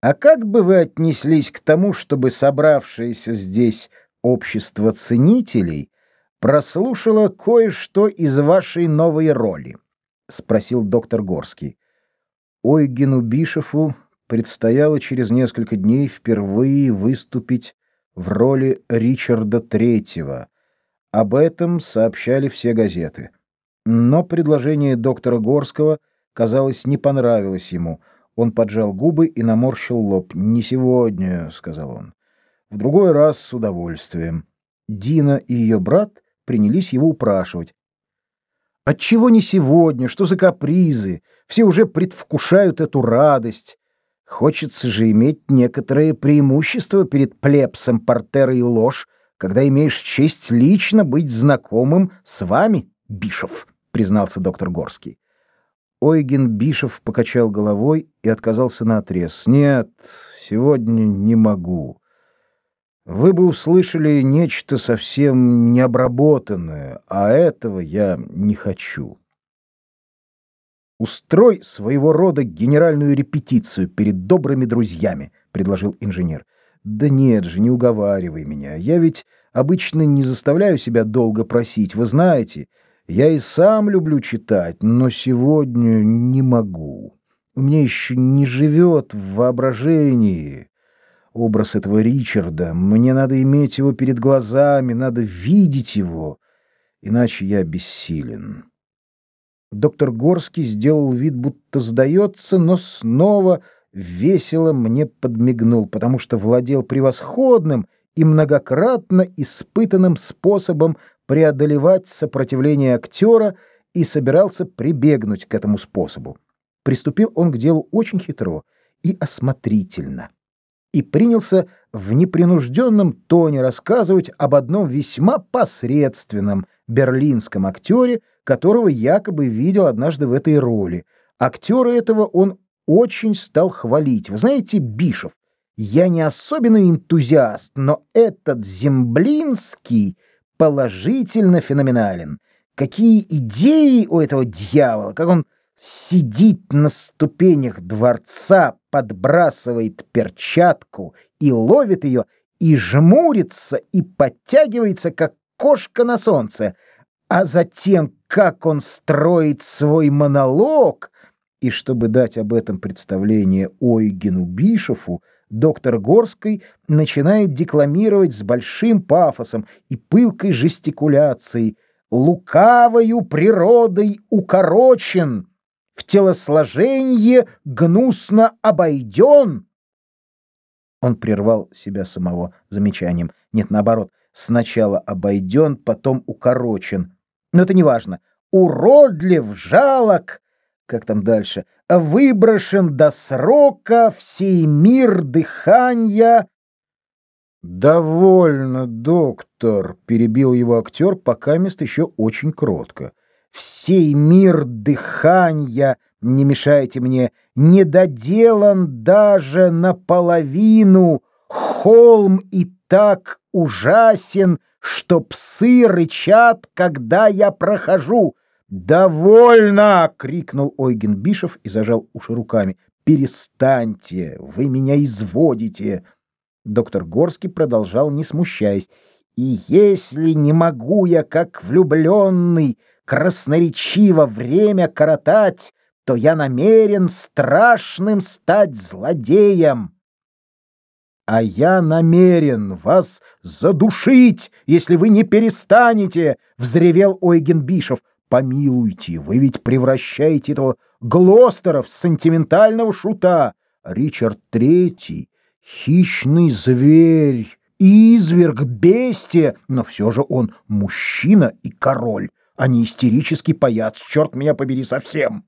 А как бы вы отнеслись к тому, чтобы собравшееся здесь общество ценителей прослушало кое-что из вашей новой роли? спросил доктор Горский. Ойгену Бишеву предстояло через несколько дней впервые выступить в роли Ричарда Третьего. Об этом сообщали все газеты. Но предложение доктора Горского, казалось, не понравилось ему — он поджал губы и наморщил лоб. «Не сегодня», — сказал он. «В другой раз с удовольствием». Дина и ее брат принялись его упрашивать. «Отчего не сегодня? Что за капризы? Все уже предвкушают эту радость. Хочется же иметь некоторое преимущество перед плебсом Портера и Ложь, когда имеешь честь лично быть знакомым с вами, Бишев», — признался доктор Горский. Ойген Бишев покачал головой и отказался наотрез. «Нет, сегодня не могу. Вы бы услышали нечто совсем необработанное, а этого я не хочу». «Устрой своего рода генеральную репетицию перед добрыми друзьями», — предложил инженер. «Да нет же, не уговаривай меня. Я ведь обычно не заставляю себя долго просить, вы знаете». Я и сам люблю читать, но сегодня не могу. У меня еще не живет в воображении образ этого Ричарда. Мне надо иметь его перед глазами, надо видеть его, иначе я бессилен. Доктор Горский сделал вид, будто сдается, но снова весело мне подмигнул, потому что владел превосходным и многократно испытанным способом преодолевать сопротивление актера и собирался прибегнуть к этому способу. Приступил он к делу очень хитро и осмотрительно. И принялся в непринужденном тоне рассказывать об одном весьма посредственном берлинском актере, которого якобы видел однажды в этой роли. Актера этого он очень стал хвалить. Вы знаете, Бишев, я не особенный энтузиаст, но этот Земблинский положительно феноменален. Какие идеи у этого дьявола, как он сидит на ступенях дворца, подбрасывает перчатку и ловит ее, и жмурится, и подтягивается, как кошка на солнце, а затем, как он строит свой монолог, и чтобы дать об этом представление Ойгену Бишеву, доктор Горской начинает декламировать с большим пафосом и пылкой жестикуляцией «Лукавою природой укорочен, в телосложенье гнусно обойден». Он прервал себя самого замечанием. Нет, наоборот, сначала обойден, потом укорочен. Но это не важно. Уродлив, жалок, как там дальше, выброшен до срока всей мир дыхания. «Довольно, доктор», — перебил его актер, пока мест еще очень кротко. «Всей мир дыхания, не мешайте мне, не доделан даже наполовину, холм и так ужасен, что псы рычат, когда я прохожу». «Довольно!» — крикнул Ойген Бишев и зажал уши руками. «Перестаньте! Вы меня изводите!» Доктор Горский продолжал, не смущаясь. «И если не могу я, как влюбленный, красноречиво время коротать, то я намерен страшным стать злодеем!» «А я намерен вас задушить, если вы не перестанете!» — взревел Ойген Бишев. Помилуйте, вы ведь превращаете этого Глостера в сентиментального шута. Ричард Третий — хищный зверь, изверг, бестия, но все же он мужчина и король, а не истерический паяц, черт меня побери совсем.